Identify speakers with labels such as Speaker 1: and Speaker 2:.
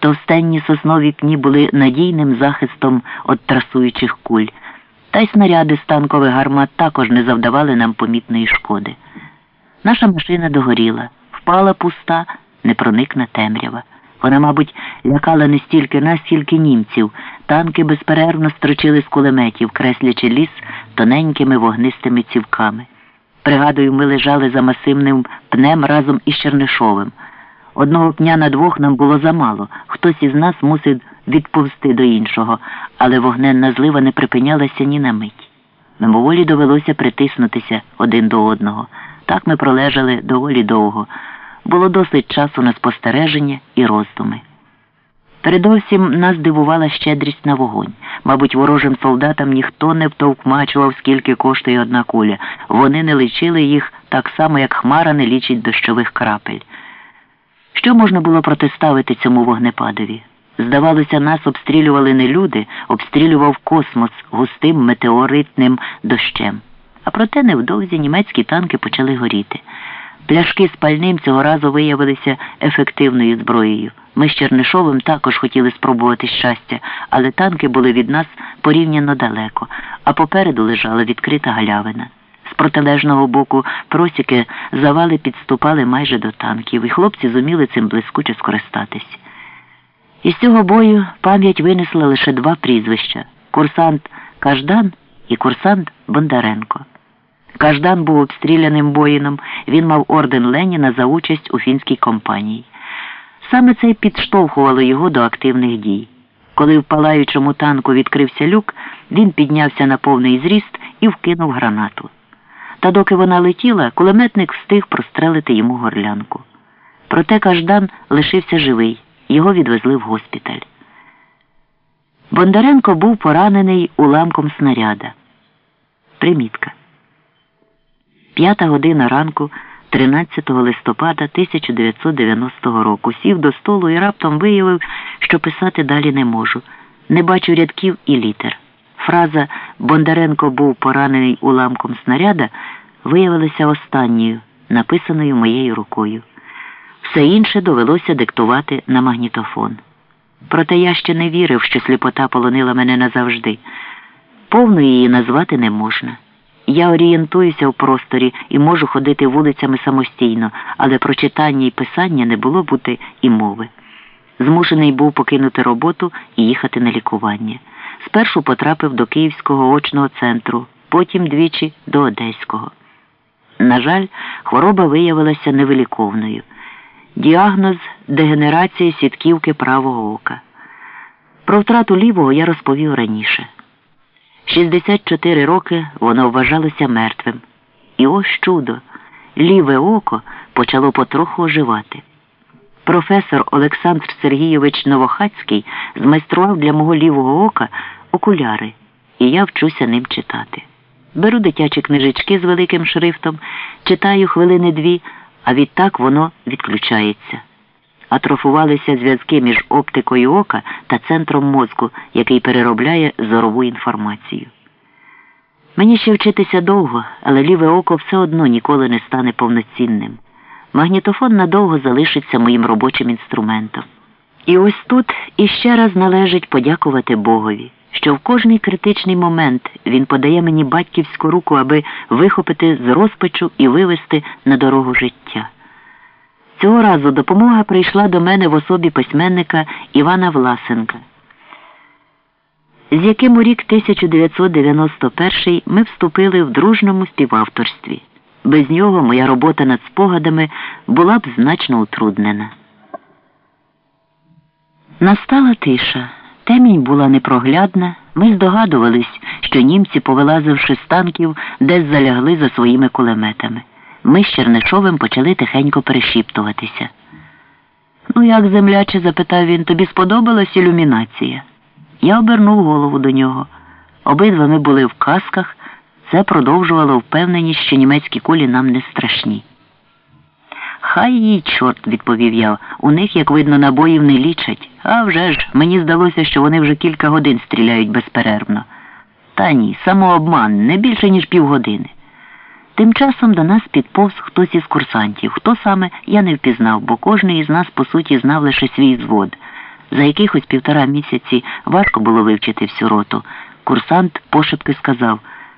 Speaker 1: Товстенні соснові пні були надійним захистом від трасуючих куль, та й снаряди з танкових гармат також не завдавали нам помітної шкоди. Наша машина догоріла, впала пуста, непроникна темрява. Вона, мабуть, лякала не стільки нас, стільки німців. Танки безперервно строчили з кулеметів, креслячи ліс тоненькими вогнистими цівками. Пригадую, ми лежали за масивним пнем разом із Чернишовим. Одного пня на двох нам було замало. Хтось із нас мусив відповзти до іншого, але вогненна злива не припинялася ні на мить. Мимоволі довелося притиснутися один до одного. Так ми пролежали доволі довго. Було досить часу на спостереження і роздуми. Передовсім нас дивувала щедрість на вогонь. Мабуть, ворожим солдатам ніхто не втовкмачував, скільки коштує одна куля. Вони не лічили їх так само, як хмара не лічить дощових крапель. Що можна було протиставити цьому вогнепадові? Здавалося, нас обстрілювали не люди, обстрілював космос густим метеоритним дощем. А проте невдовзі німецькі танки почали горіти. Пляшки з пальним цього разу виявилися ефективною зброєю. Ми з Чернишовим також хотіли спробувати щастя, але танки були від нас порівняно далеко, а попереду лежала відкрита галявина. Протилежного боку просіки завали підступали майже до танків, і хлопці зуміли цим блискуче скористатись. Із цього бою пам'ять винесла лише два прізвища курсант Каждан і курсант Бондаренко. Каждан був обстріляним воїном, він мав орден Леніна за участь у фінській компанії. Саме це підштовхувало його до активних дій. Коли в палаючому танку відкрився люк, він піднявся на повний зріст і вкинув гранату. Та доки вона летіла, кулеметник встиг прострелити йому горлянку. Проте Каждан лишився живий, його відвезли в госпіталь. Бондаренко був поранений уламком снаряда. Примітка. П'ята година ранку 13 листопада 1990 року сів до столу і раптом виявив, що писати далі не можу. Не бачу рядків і літер. Фраза Бондаренко був поранений уламком снаряда виявилася останньою, написаною моєю рукою. Все інше довелося диктувати на магнітофон. Проте я ще не вірив, що сліпота полонила мене назавжди. Повно її назвати не можна. Я орієнтуюся в просторі і можу ходити вулицями самостійно, але про читання і писання не було бути і мови. Змушений був покинути роботу і їхати на лікування. Спершу потрапив до Київського очного центру, потім двічі до Одеського. На жаль, хвороба виявилася невиліковною. Діагноз дегенерації сітківки правого ока. Про втрату лівого я розповів раніше. 64 роки воно вважалося мертвим. І ось чудо, ліве око почало потроху оживати. Професор Олександр Сергійович Новохацький змайстрував для мого лівого ока окуляри, і я вчуся ним читати. Беру дитячі книжечки з великим шрифтом, читаю хвилини дві, а відтак воно відключається. Атрофувалися зв'язки між оптикою ока та центром мозку, який переробляє зорову інформацію. Мені ще вчитися довго, але ліве око все одно ніколи не стане повноцінним. Магнітофон надовго залишиться моїм робочим інструментом. І ось тут іще раз належить подякувати Богові, що в кожний критичний момент він подає мені батьківську руку, аби вихопити з розпачу і вивести на дорогу життя. Цього разу допомога прийшла до мене в особі письменника Івана Власенка, з яким у рік 1991 ми вступили в дружному співавторстві. Без нього моя робота над спогадами була б значно утруднена. Настала тиша. Темінь була непроглядна. Ми здогадувались, що німці, повилазивши з танків, десь залягли за своїми кулеметами. Ми з Чернишовим почали тихенько перешіптуватися. Ну, як земляче, запитав він, тобі сподобалась ілюмінація? Я обернув голову до нього. Обидва ми були в касках, це продовжувало впевненість, що німецькі кулі нам не страшні. Хай їй, чорт, відповів я, у них, як видно, набоїв не лічать. А вже ж, мені здалося, що вони вже кілька годин стріляють безперервно. Та ні, самообман, не більше, ніж півгодини. Тим часом до нас підповз хтось із курсантів. Хто саме, я не впізнав, бо кожен із нас, по суті, знав лише свій звод. За якихось півтора місяці важко було вивчити всю роту. Курсант пошепки сказав –